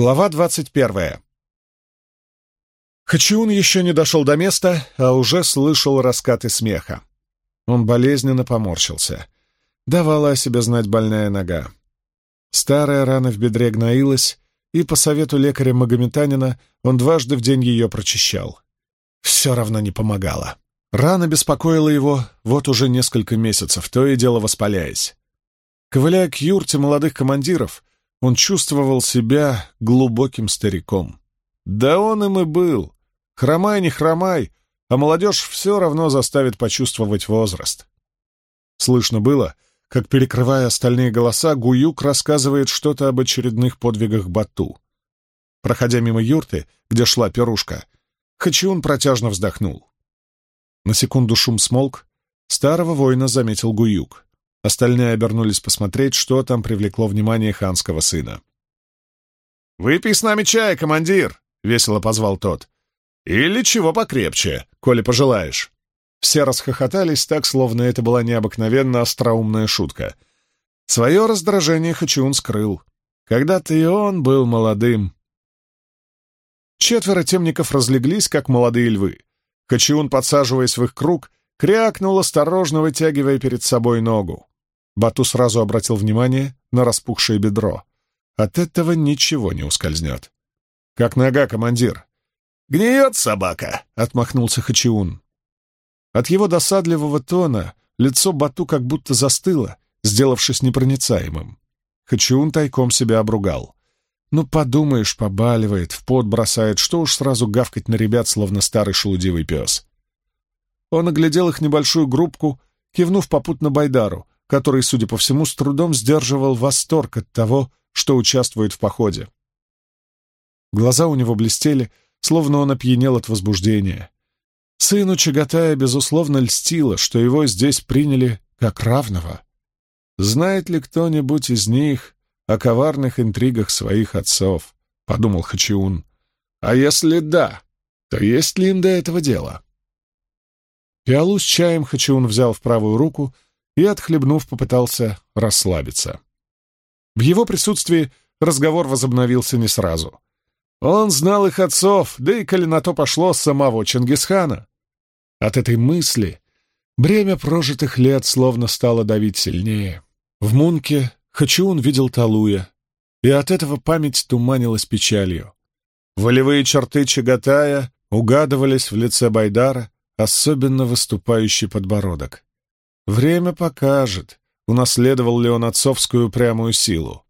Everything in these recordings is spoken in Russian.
Глава двадцать первая. Хачиун еще не дошел до места, а уже слышал раскаты смеха. Он болезненно поморщился. Давала о себе знать больная нога. Старая рана в бедре гноилась, и по совету лекаря-магометанина он дважды в день ее прочищал. Все равно не помогало. Рана беспокоила его вот уже несколько месяцев, то и дело воспаляясь. Ковыляя к юрте молодых командиров, он чувствовал себя глубоким стариком. Да он им и был. Хромай, не хромай, а молодежь все равно заставит почувствовать возраст. Слышно было, как, перекрывая остальные голоса, Гуюк рассказывает что-то об очередных подвигах Бату. Проходя мимо юрты, где шла пирушка, Хачиун протяжно вздохнул. На секунду шум смолк, старого воина заметил Гуюк. Остальные обернулись посмотреть, что там привлекло внимание ханского сына. «Выпей с нами чай, командир!» — весело позвал тот. «Или чего покрепче, коли пожелаешь». Все расхохотались так, словно это была необыкновенно остроумная шутка. Свое раздражение Хачиун скрыл. Когда-то и он был молодым. Четверо темников разлеглись, как молодые львы. Хачиун, подсаживаясь в их круг, крякнул, осторожно вытягивая перед собой ногу. Бату сразу обратил внимание на распухшее бедро. От этого ничего не ускользнет. «Как нога, командир?» «Гниет собака!» — отмахнулся Хачиун. От его досадливого тона лицо Бату как будто застыло, сделавшись непроницаемым. Хачиун тайком себя обругал. «Ну, подумаешь, побаливает, в пот бросает, что уж сразу гавкать на ребят, словно старый шелудивый пес». Он оглядел их небольшую группку, кивнув попутно Байдару, который, судя по всему, с трудом сдерживал восторг от того, что участвует в походе. Глаза у него блестели, словно он опьянел от возбуждения. Сыну Чагатая, безусловно, льстило, что его здесь приняли как равного. «Знает ли кто-нибудь из них о коварных интригах своих отцов?» — подумал Хачиун. «А если да, то есть ли им до этого дела?» Пиалу с чаем Хачиун взял в правую руку — и, отхлебнув, попытался расслабиться. В его присутствии разговор возобновился не сразу. Он знал их отцов, да и, коли на то пошло, самого Чингисхана. От этой мысли бремя прожитых лет словно стало давить сильнее. В Мунке Хачиун видел Талуя, и от этого память туманилась печалью. Волевые черты Чагатая угадывались в лице Байдара, особенно выступающий подбородок. Время покажет, унаследовал ли он отцовскую прямую силу.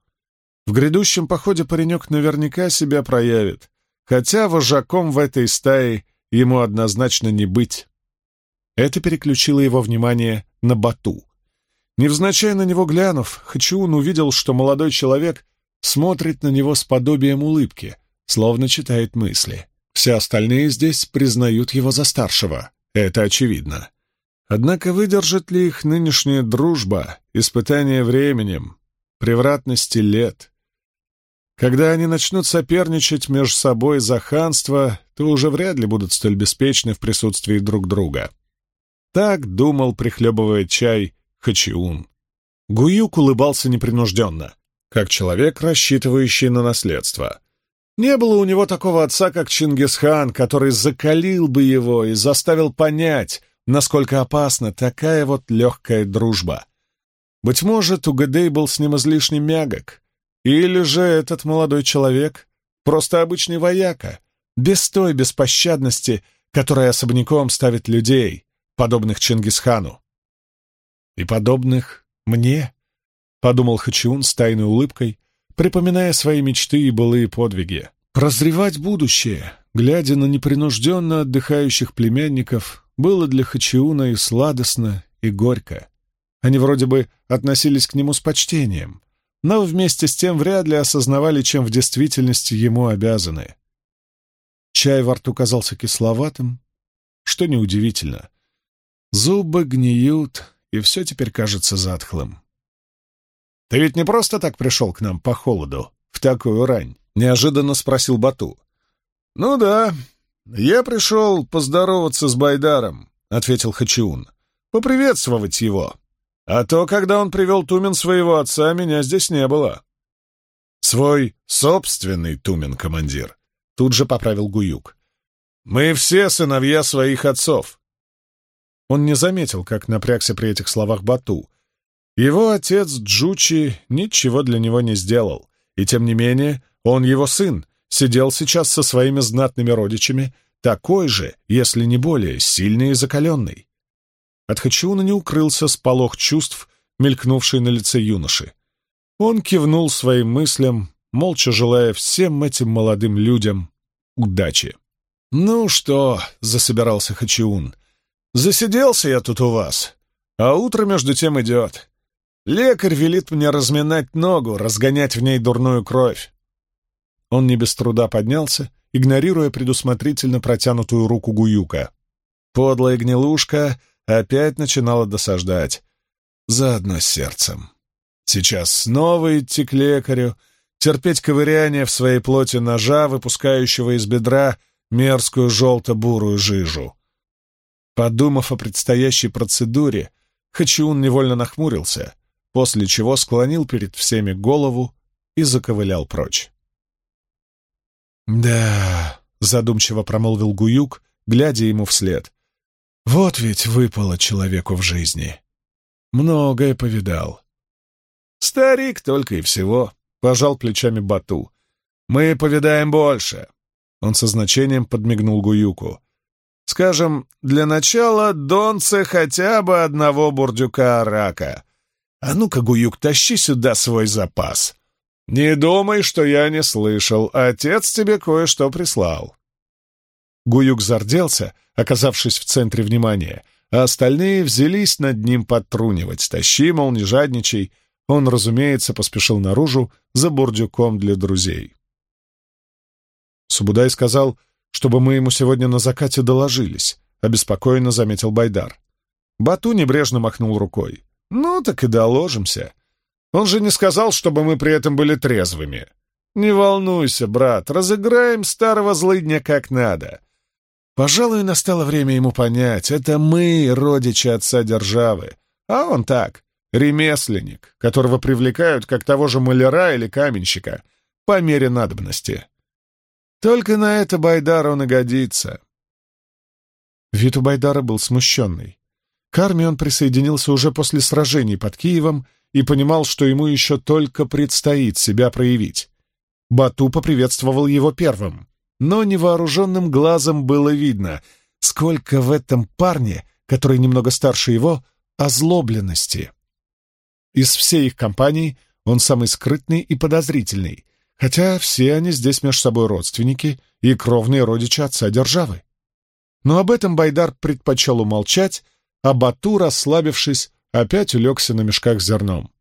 В грядущем походе паренек наверняка себя проявит, хотя вожаком в этой стае ему однозначно не быть. Это переключило его внимание на Бату. Невзначай на него глянув, Хачиун увидел, что молодой человек смотрит на него с подобием улыбки, словно читает мысли. Все остальные здесь признают его за старшего. Это очевидно. Однако выдержит ли их нынешняя дружба, испытание временем, превратности лет? Когда они начнут соперничать между собой за ханство, то уже вряд ли будут столь беспечны в присутствии друг друга. Так думал, прихлебывая чай, Хачиун. Гуюк улыбался непринужденно, как человек, рассчитывающий на наследство. Не было у него такого отца, как Чингисхан, который закалил бы его и заставил понять, насколько опасна такая вот легкая дружба. Быть может, Угадей был с ним излишне мягок, или же этот молодой человек просто обычный вояка, без той беспощадности, которая особняком ставит людей, подобных Чингисхану. И подобных мне, — подумал Хачиун с тайной улыбкой, припоминая свои мечты и былые подвиги. Прозревать будущее, глядя на непринужденно отдыхающих племянников, было для Хачиуна и сладостно, и горько. Они вроде бы относились к нему с почтением, но вместе с тем вряд ли осознавали, чем в действительности ему обязаны. Чай во рту казался кисловатым, что неудивительно. Зубы гниют, и все теперь кажется затхлым. «Ты ведь не просто так пришел к нам по холоду, в такую рань?» — неожиданно спросил Бату. «Ну да, «Я пришел поздороваться с Байдаром», — ответил Хачиун. «Поприветствовать его. А то, когда он привел Тумен своего отца, меня здесь не было». Свой собственный Тумен, командир. Тут же поправил Гуюк. Мы все сыновья своих отцов. Он не заметил, как напрягся при этих словах Бату. Его отец Джучи ничего для него не сделал, и тем не менее он его сын, сидел сейчас со своими знатными родичами, такой же, если не более, сильный и закаленный. От Хачиуна не укрылся сполох чувств, мелькнувший на лице юноши. Он кивнул своим мыслям, молча желая всем этим молодым людям удачи. «Ну что?» — засобирался Хачиун. «Засиделся я тут у вас, а утро между тем идет. Лекарь велит мне разминать ногу, разгонять в ней дурную кровь». Он не без труда поднялся, игнорируя предусмотрительно протянутую руку Гуюка. Подлая гнилушка опять начинала досаждать. Заодно с сердцем. Сейчас снова идти к лекарю, терпеть ковыряние в своей плоти ножа, выпускающего из бедра мерзкую желто-бурую жижу. Подумав о предстоящей процедуре, Хачиун невольно нахмурился, после чего склонил перед всеми голову и заковылял прочь. «Да», — задумчиво промолвил Гуюк, глядя ему вслед, — «вот ведь выпало человеку в жизни. Многое повидал». «Старик только и всего», — пожал плечами Бату. «Мы повидаем больше. Он со значением подмигнул Гуюку. «Скажем, для начала донце хотя бы одного бурдюка-арака. А ну-ка, Гуюк, тащи сюда свой запас. Не думай, что я не слышал. Отец тебе кое-что прислал». Гуюк зарделся, оказавшись в центре внимания, а остальные взялись над ним подтрунивать. «Тащи, мол, не жадничай». Он, разумеется, поспешил наружу за бурдюком для друзей. Субудай сказал, чтобы мы ему сегодня на закате доложились, обеспокоенно заметил Байдар. Бату небрежно махнул рукой. Ну, так и доложимся. Он же не сказал, чтобы мы при этом были трезвыми. Не волнуйся, брат, разыграем старого злыдня как надо. Пожалуй, настало время ему понять, это мы, родичи отца державы, а он так, ремесленник, которого привлекают как того же маляра или каменщика, по мере надобности. Только на это Байдар он и годится. Вид у Байдара был смущенный. К армии он присоединился уже после сражений под Киевом и понимал, что ему еще только предстоит себя проявить. Бату поприветствовал его первым, но невооруженным глазом было видно, сколько в этом парне, который немного старше его, озлобленности. Из всей их компании он самый скрытный и подозрительный, хотя все они здесь между собой родственники и кровные родичи отца державы. Но об этом Байдар предпочел умолчать, а Бату, расслабившись, опять улегся на мешках с зерном.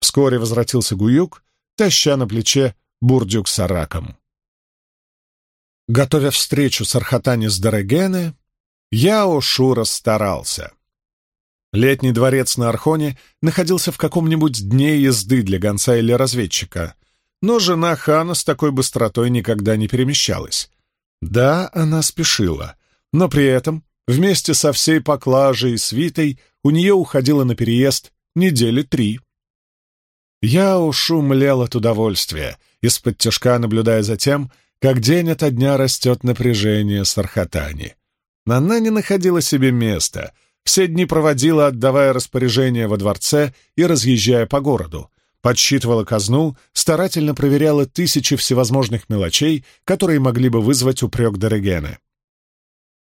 Вскоре возвратился Гуюк, таща на плече бурдюк с араком. Готовя встречу с Архатани с Дорогене, Яо Шура старался. Летний дворец на Архоне находился в каком-нибудь дне езды для гонца или разведчика, но жена хана с такой быстротой никогда не перемещалась. Да, она спешила, но при этом вместе со всей поклажей и свитой у нее уходило на переезд недели три. Я ушумлел от удовольствия, из-под тяжка наблюдая за тем, как день ото дня растет напряжение Сархатани. Она не находила себе места, все дни проводила, отдавая распоряжения во дворце и разъезжая по городу, подсчитывала казну, старательно проверяла тысячи всевозможных мелочей, которые могли бы вызвать упрек Дорогена.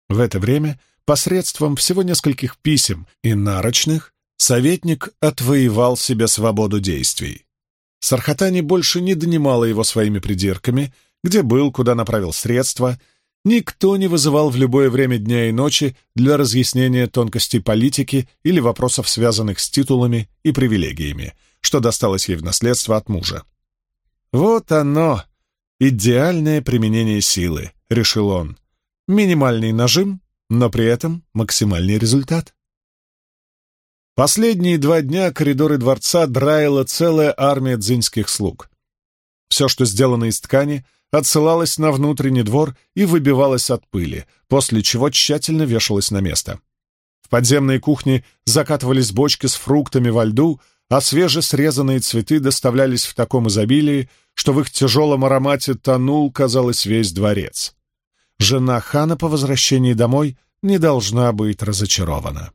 В это время, посредством всего нескольких писем и нарочных, советник отвоевал себе свободу действий. Сархатани больше не донимала его своими придирками, где был, куда направил средства, никто не вызывал в любое время дня и ночи для разъяснения тонкостей политики или вопросов, связанных с титулами и привилегиями, что досталось ей в наследство от мужа. «Вот оно, идеальное применение силы», — решил он. «Минимальный нажим, но при этом максимальный результат». Последние два дня коридоры дворца драила целая армия дзиньских слуг. Все, что сделано из ткани, отсылалось на внутренний двор и выбивалось от пыли, после чего тщательно вешалось на место. В подземной кухне закатывались бочки с фруктами во льду, а свежесрезанные цветы доставлялись в таком изобилии, что в их тяжелом аромате тонул, казалось, весь дворец. Жена хана по возвращении домой не должна быть разочарована.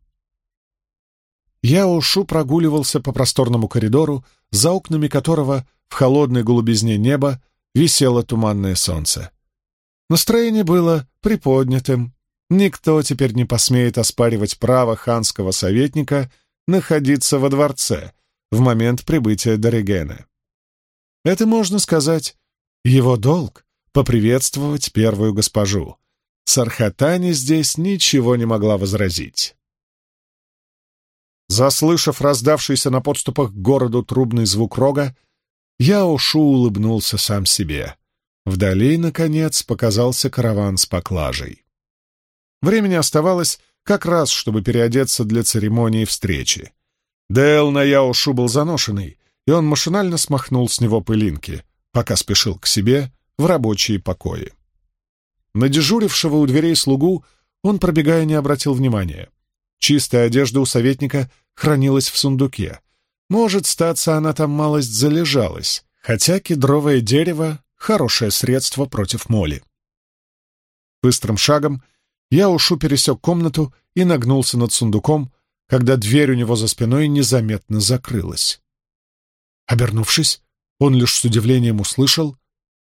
Я Ушу прогуливался по просторному коридору, за окнами которого в холодной голубизне неба висело туманное солнце. Настроение было приподнятым. Никто теперь не посмеет оспаривать право ханского советника находиться во дворце в момент прибытия Доригена. Это, можно сказать, его долг — поприветствовать первую госпожу. Сархатани здесь ничего не могла возразить. Заслышав раздавшийся на подступах к городу трубный звук рога, я ушу улыбнулся сам себе. Вдали, наконец, показался караван с поклажей. Времени оставалось как раз, чтобы переодеться для церемонии встречи. Дэл на Яушу был заношенный, и он машинально смахнул с него пылинки, пока спешил к себе в рабочие покои. На дежурившего у дверей слугу он, пробегая, не обратил внимания. Чистая одежда у советника хранилась в сундуке. Может, статься она там малость залежалась, хотя кедровое дерево — хорошее средство против моли. Быстрым шагом я ушу пересек комнату и нагнулся над сундуком, когда дверь у него за спиной незаметно закрылась. Обернувшись, он лишь с удивлением услышал,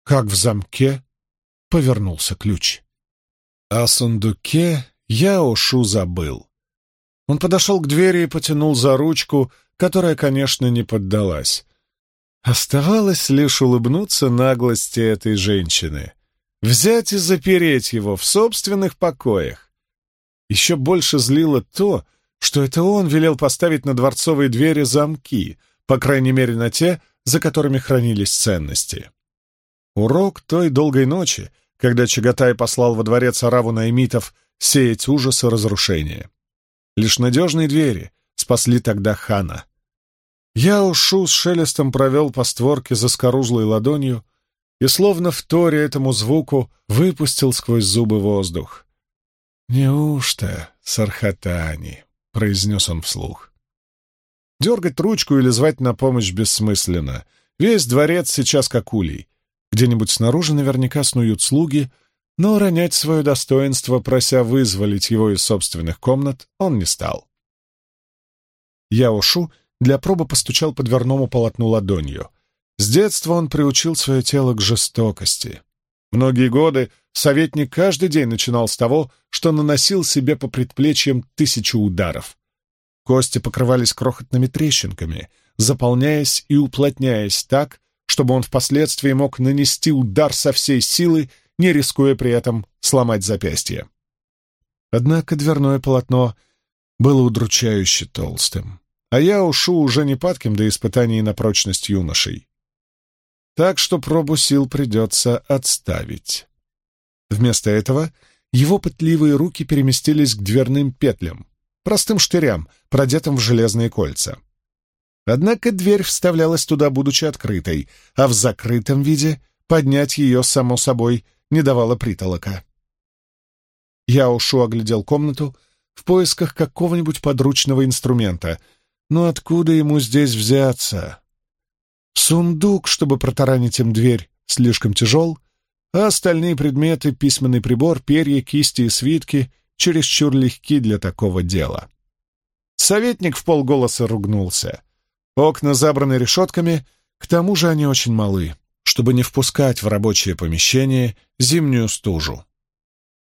как в замке повернулся ключ. О сундуке я ушу забыл. Он подошел к двери и потянул за ручку, которая, конечно, не поддалась. Оставалось лишь улыбнуться наглости этой женщины. Взять и запереть его в собственных покоях. Еще больше злило то, что это он велел поставить на дворцовые двери замки, по крайней мере на те, за которыми хранились ценности. Урок той долгой ночи, когда Чагатай послал во дворец Араву Наймитов сеять ужас и разрушение. Лишь надежные двери спасли тогда хана. Я ушу с шелестом провел по створке заскорузлой ладонью и, словно в торе этому звуку, выпустил сквозь зубы воздух. «Неужто, Сархатани?» — произнес он вслух. Дергать ручку или звать на помощь бессмысленно. Весь дворец сейчас как улей. Где-нибудь снаружи наверняка снуют слуги — но ронять свое достоинство, прося вызволить его из собственных комнат, он не стал. Яошу для пробы постучал по дверному полотну ладонью. С детства он приучил свое тело к жестокости. Многие годы советник каждый день начинал с того, что наносил себе по предплечьям тысячу ударов. Кости покрывались крохотными трещинками, заполняясь и уплотняясь так, чтобы он впоследствии мог нанести удар со всей силы не рискуя при этом сломать запястье. Однако дверное полотно было удручающе толстым, а я ушу уже не падким до испытаний на прочность юношей. Так что пробу сил придется отставить. Вместо этого его пытливые руки переместились к дверным петлям, простым штырям, продетым в железные кольца. Однако дверь вставлялась туда, будучи открытой, а в закрытом виде поднять ее, само собой, не давала притолока. Я ушу оглядел комнату в поисках какого-нибудь подручного инструмента, но откуда ему здесь взяться? Сундук, чтобы протаранить им дверь, слишком тяжел, а остальные предметы, письменный прибор, перья, кисти и свитки, чересчур легки для такого дела. Советник в полголоса ругнулся. Окна забраны решетками, к тому же они очень малы чтобы не впускать в рабочее помещение зимнюю стужу.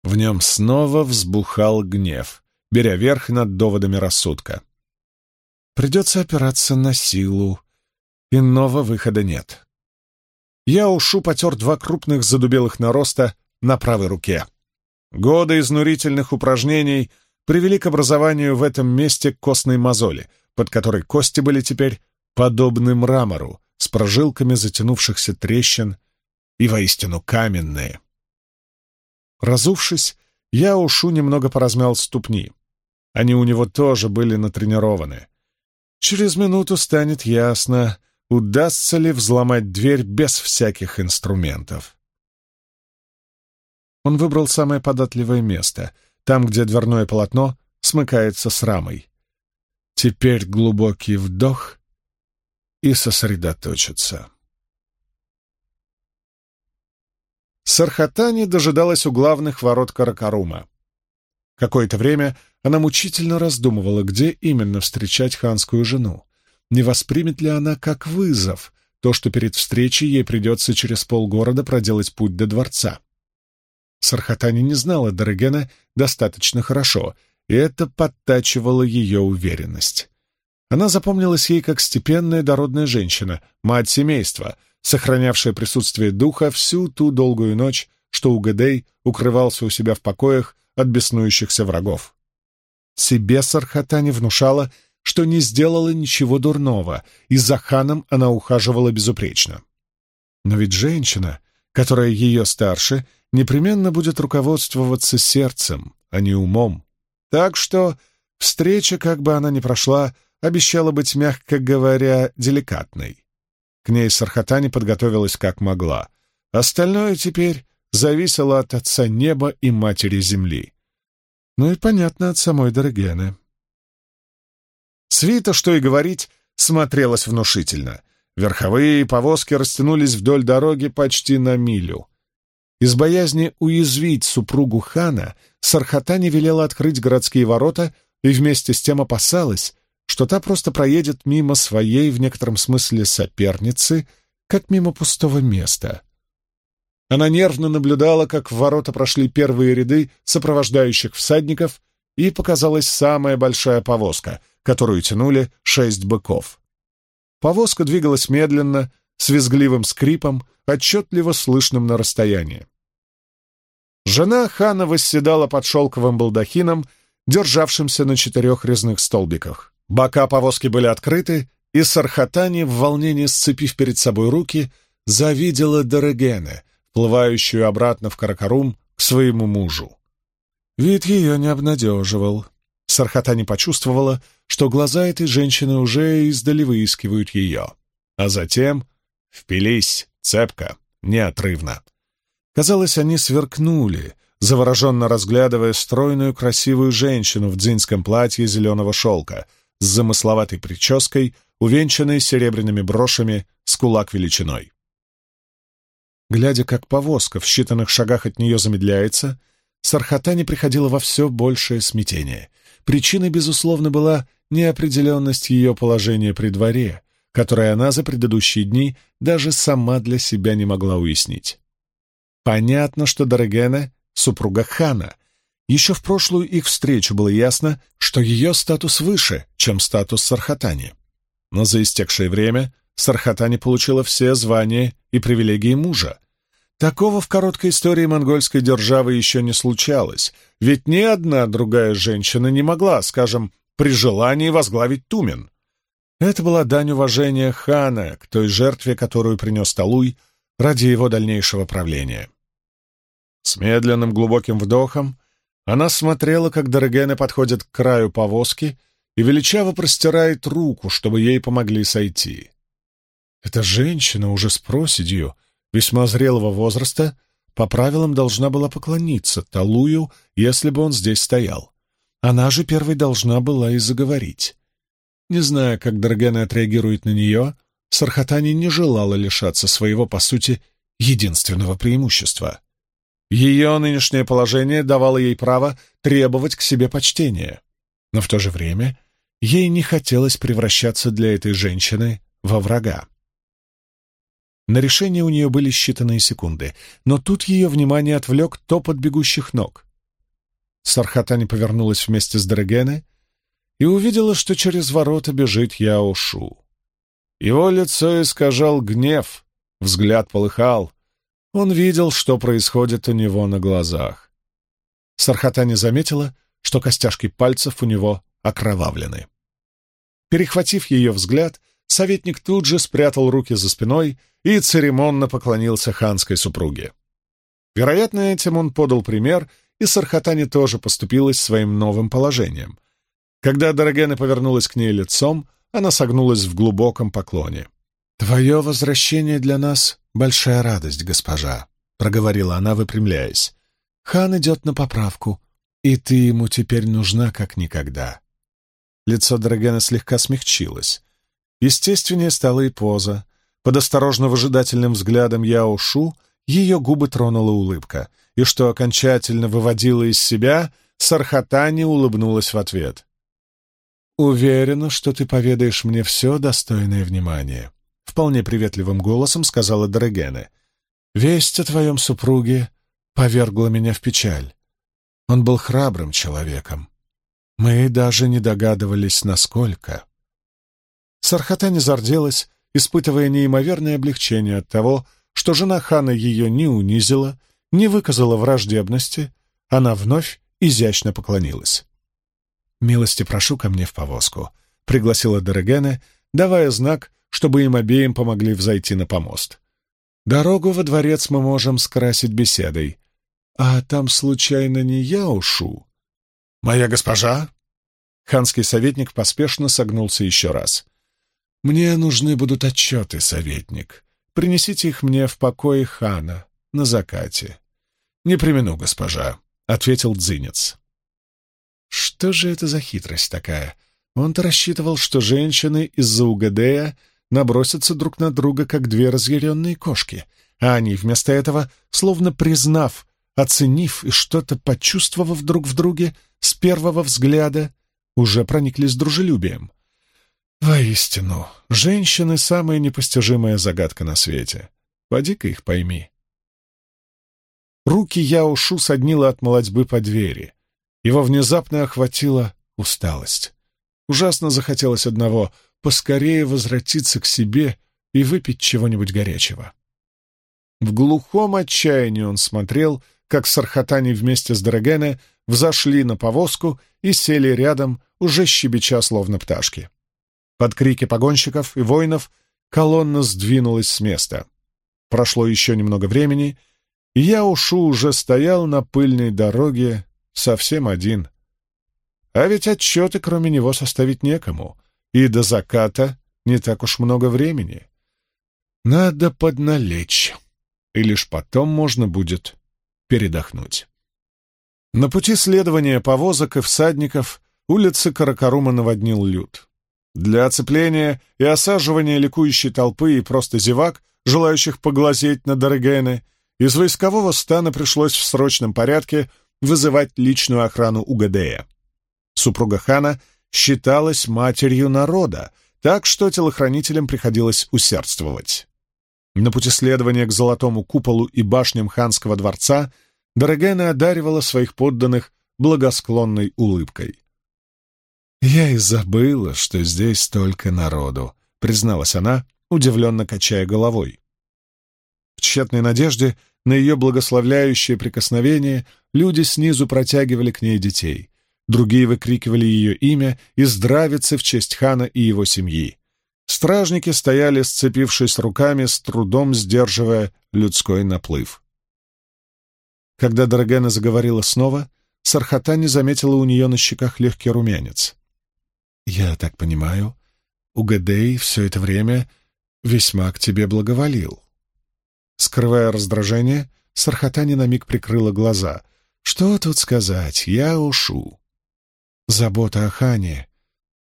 В нем снова взбухал гнев, беря верх над доводами рассудка. Придется опираться на силу. Иного выхода нет. Я ушу потер два крупных задубелых нароста на правой руке. Годы изнурительных упражнений привели к образованию в этом месте костной мозоли, под которой кости были теперь подобны мрамору, с прожилками затянувшихся трещин и воистину каменные. Разувшись, я ушу немного поразмял ступни. Они у него тоже были натренированы. Через минуту станет ясно, удастся ли взломать дверь без всяких инструментов. Он выбрал самое податливое место, там, где дверное полотно смыкается с рамой. Теперь глубокий вдох и сосредоточиться. Сархатани дожидалась у главных ворот Каракарума. Какое-то время она мучительно раздумывала, где именно встречать ханскую жену. Не воспримет ли она как вызов то, что перед встречей ей придется через полгорода проделать путь до дворца? Сархатани не знала Дорогена достаточно хорошо, и это подтачивало ее уверенность. Она запомнилась ей как степенная дородная женщина, мать семейства, сохранявшая присутствие духа всю ту долгую ночь, что Угадей укрывался у себя в покоях от беснующихся врагов. Себе Сархатани внушала, что не сделала ничего дурного, и за ханом она ухаживала безупречно. Но ведь женщина, которая ее старше, непременно будет руководствоваться сердцем, а не умом. Так что встреча, как бы она ни прошла, обещала быть, мягко говоря, деликатной. К ней Сархатани подготовилась как могла. Остальное теперь зависело от отца неба и матери земли. Ну и понятно от самой Дорогены. Свита, что и говорить, смотрелась внушительно. Верховые повозки растянулись вдоль дороги почти на милю. Из боязни уязвить супругу хана Сархатани велела открыть городские ворота и вместе с тем опасалась, что та просто проедет мимо своей, в некотором смысле, соперницы, как мимо пустого места. Она нервно наблюдала, как в ворота прошли первые ряды сопровождающих всадников, и показалась самая большая повозка, которую тянули шесть быков. Повозка двигалась медленно, с визгливым скрипом, отчетливо слышным на расстоянии. Жена хана восседала под шелковым балдахином, державшимся на четырех резных столбиках. Бока повозки были открыты, и Сархатани, в волнении сцепив перед собой руки, завидела Дорогене, плывающую обратно в Каракарум к своему мужу. Вид ее не обнадеживал. Сархатани почувствовала, что глаза этой женщины уже издали выискивают ее. А затем впились цепко, неотрывно. Казалось, они сверкнули, завороженно разглядывая стройную красивую женщину в дзинском платье зеленого шелка — с замысловатой прической, увенчанной серебряными брошами с кулак величиной. Глядя, как повозка в считанных шагах от нее замедляется, Сархатане приходила во все большее смятение. Причиной, безусловно, была неопределенность ее положения при дворе, которое она за предыдущие дни даже сама для себя не могла уяснить. Понятно, что Дорогена — супруга хана — еще в прошлую их встречу было ясно, что ее статус выше, чем статус Сархатани. Но за истекшее время Сархатани получила все звания и привилегии мужа. Такого в короткой истории монгольской державы еще не случалось, ведь ни одна другая женщина не могла, скажем, при желании возглавить Тумен. Это была дань уважения хана к той жертве, которую принес Талуй ради его дальнейшего правления. С медленным глубоким вдохом она смотрела, как Дорогена подходит к краю повозки и величаво простирает руку, чтобы ей помогли сойти. Эта женщина уже с проседью, весьма зрелого возраста, по правилам должна была поклониться Талую, если бы он здесь стоял. Она же первой должна была и заговорить. Не зная, как Дорогена отреагирует на нее, Сархатани не желала лишаться своего, по сути, единственного преимущества. Ее нынешнее положение давало ей право требовать к себе почтения. Но в то же время ей не хотелось превращаться для этой женщины во врага. На решение у нее были считанные секунды, но тут ее внимание отвлек топот бегущих ног. Сархатани повернулась вместе с Драгене и увидела, что через ворота бежит Яошу. Его лицо искажал гнев, взгляд полыхал, он видел, что происходит у него на глазах. Сархата заметила, что костяшки пальцев у него окровавлены. Перехватив ее взгляд, советник тут же спрятал руки за спиной и церемонно поклонился ханской супруге. Вероятно, этим он подал пример, и Сархатани тоже поступилась своим новым положением. Когда Дорогена повернулась к ней лицом, она согнулась в глубоком поклоне. «Твое возвращение для нас — большая радость, госпожа», — проговорила она, выпрямляясь. «Хан идет на поправку, и ты ему теперь нужна как никогда». Лицо Драгена слегка смягчилось. Естественнее стала и поза. Под осторожно выжидательным взглядом Яо Шу ее губы тронула улыбка, и что окончательно выводила из себя, Сархатани улыбнулась в ответ. «Уверена, что ты поведаешь мне все достойное внимания», — вполне приветливым голосом сказала Дорогене. «Весть о твоем супруге повергла меня в печаль. Он был храбрым человеком. Мы даже не догадывались, насколько». Сархатани зарделась, испытывая неимоверное облегчение от того, что жена хана ее не унизила, не выказала враждебности, она вновь изящно поклонилась. «Милости прошу ко мне в повозку», — пригласила Дорогене, давая знак, чтобы им обеим помогли взойти на помост. «Дорогу во дворец мы можем скрасить беседой. А там, случайно, не я ушу?» «Моя госпожа?» Ханский советник поспешно согнулся еще раз. «Мне нужны будут отчеты, советник. Принесите их мне в покое хана на закате». «Не примену, госпожа», — ответил Дзинец. Что же это за хитрость такая? Он-то рассчитывал, что женщины из-за Угадея набросятся друг на друга, как две разъяренные кошки, а они вместо этого, словно признав, оценив и что-то почувствовав друг в друге с первого взгляда, уже прониклись дружелюбием. Воистину, женщины — самая непостижимая загадка на свете. Поди-ка их пойми. Руки Яошу соднило от молодьбы по двери. Его внезапно охватила усталость. Ужасно захотелось одного — поскорее возвратиться к себе и выпить чего-нибудь горячего. В глухом отчаянии он смотрел, как Сархатани вместе с Драгене взошли на повозку и сели рядом, уже щебеча, словно пташки. Под крики погонщиков и воинов колонна сдвинулась с места. Прошло еще немного времени, и я ушу уже стоял на пыльной дороге совсем один. А ведь отчеты кроме него составить некому, и до заката не так уж много времени. Надо подналечь, и лишь потом можно будет передохнуть. На пути следования повозок и всадников улицы Каракарума наводнил люд. Для оцепления и осаживания ликующей толпы и просто зевак, желающих поглазеть на Дорогены, из войскового стана пришлось в срочном порядке вызывать личную охрану Угадея. Супруга хана считалась матерью народа, так что телохранителям приходилось усердствовать. На пути следования к золотому куполу и башням ханского дворца Дорогена одаривала своих подданных благосклонной улыбкой. «Я и забыла, что здесь столько народу», — призналась она, удивленно качая головой. В тщетной надежде на ее благословляющее прикосновение люди снизу протягивали к ней детей. Другие выкрикивали ее имя и здравицы в честь хана и его семьи. Стражники стояли, сцепившись руками, с трудом сдерживая людской наплыв. Когда Дорогена заговорила снова, Сархата не заметила у нее на щеках легкий румянец. «Я так понимаю, Угадей все это время весьма к тебе благоволил». Скрывая раздражение, Сархатани на миг прикрыла глаза. «Что тут сказать? Я ушу». «Забота о Хане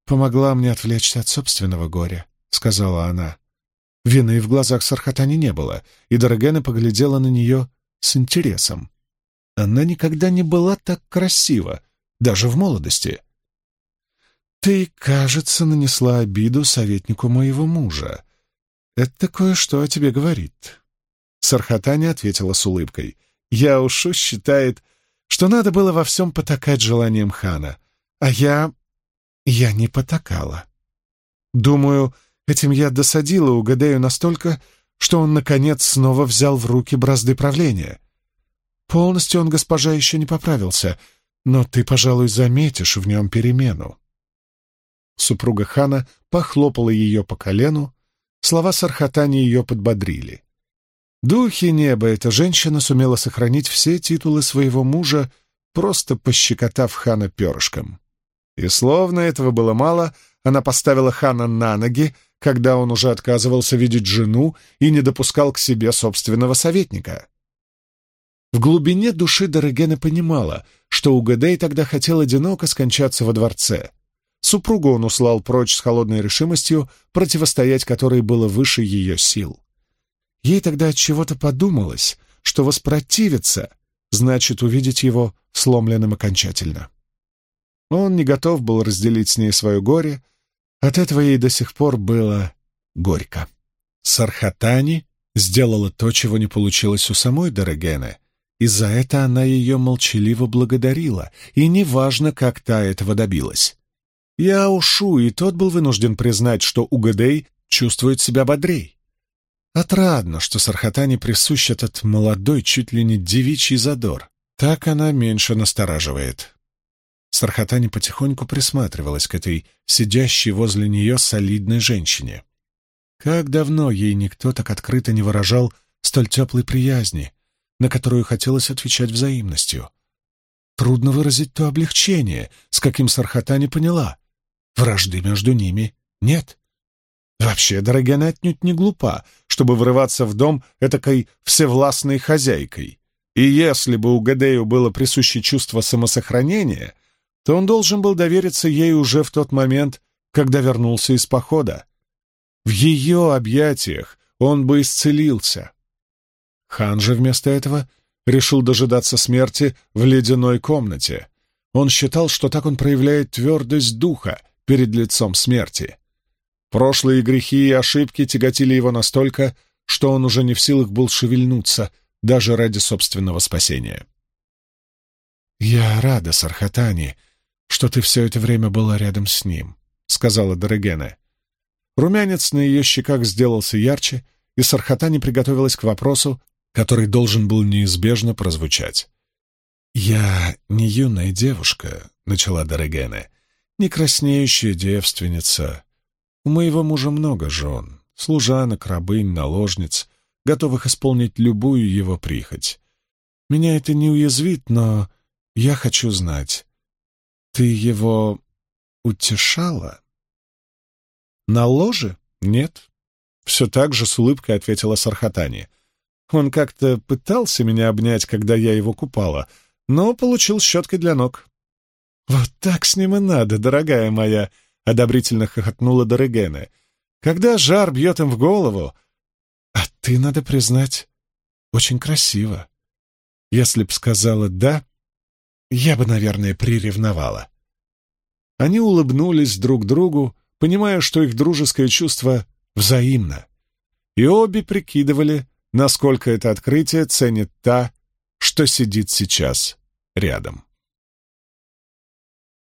помогла мне отвлечься от собственного горя», — сказала она. Вины в глазах Сархатани не было, и Дорогена поглядела на нее с интересом. Она никогда не была так красива, даже в молодости. «Ты, кажется, нанесла обиду советнику моего мужа. Это кое-что о тебе говорит». Сархатани ответила с улыбкой. «Я ушу считает, что надо было во всем потакать желанием хана, а я... я не потакала. Думаю, этим я досадила Угадею настолько, что он, наконец, снова взял в руки бразды правления. Полностью он, госпожа, еще не поправился, но ты, пожалуй, заметишь в нем перемену». Супруга хана похлопала ее по колену, слова Сархатани ее подбодрили. Духи неба эта женщина сумела сохранить все титулы своего мужа, просто пощекотав хана перышком. И словно этого было мало, она поставила хана на ноги, когда он уже отказывался видеть жену и не допускал к себе собственного советника. В глубине души Дорогена понимала, что Угадей тогда хотел одиноко скончаться во дворце. Супругу он услал прочь с холодной решимостью, противостоять которой было выше ее сил. Ей тогда от чего-то подумалось, что воспротивиться значит увидеть его сломленным окончательно. Он не готов был разделить с ней свое горе, от этого ей до сих пор было горько. Сархатани сделала то, чего не получилось у самой Дорогены, и за это она ее молчаливо благодарила, и неважно, как та этого добилась. Я ушу, и тот был вынужден признать, что Угадей чувствует себя бодрей. Отрадно, что Сархатане присущ этот молодой, чуть ли не девичий задор. Так она меньше настораживает. Сархатани потихоньку присматривалась к этой сидящей возле нее солидной женщине. Как давно ей никто так открыто не выражал столь теплой приязни, на которую хотелось отвечать взаимностью. Трудно выразить то облегчение, с каким Сархатани поняла. Вражды между ними нет. Вообще, Дорогена отнюдь не глупа, чтобы врываться в дом этакой всевластной хозяйкой. И если бы у Гадею было присуще чувство самосохранения, то он должен был довериться ей уже в тот момент, когда вернулся из похода. В ее объятиях он бы исцелился. Хан же вместо этого решил дожидаться смерти в ледяной комнате. Он считал, что так он проявляет твердость духа перед лицом смерти. Прошлые грехи и ошибки тяготили его настолько, что он уже не в силах был шевельнуться, даже ради собственного спасения. «Я рада, Сархатани, что ты все это время была рядом с ним», — сказала Дорогена. Румянец на ее щеках сделался ярче, и Сархатани приготовилась к вопросу, который должен был неизбежно прозвучать. «Я не юная девушка», — начала Дорогена, — «не краснеющая девственница, у моего мужа много жен, служанок, рабынь, наложниц, готовых исполнить любую его прихоть. Меня это не уязвит, но я хочу знать, ты его утешала? На ложе? Нет. Все так же с улыбкой ответила Сархатани. Он как-то пытался меня обнять, когда я его купала, но получил щеткой для ног. «Вот так с ним и надо, дорогая моя!» Одобрительно хохотнула Дорогена. Когда жар бьет им в голову... А ты, надо признать, очень красиво. Если б сказала «да», я бы, наверное, приревновала. Они улыбнулись друг другу, понимая, что их дружеское чувство взаимно. И обе прикидывали, насколько это открытие ценит та, что сидит сейчас рядом.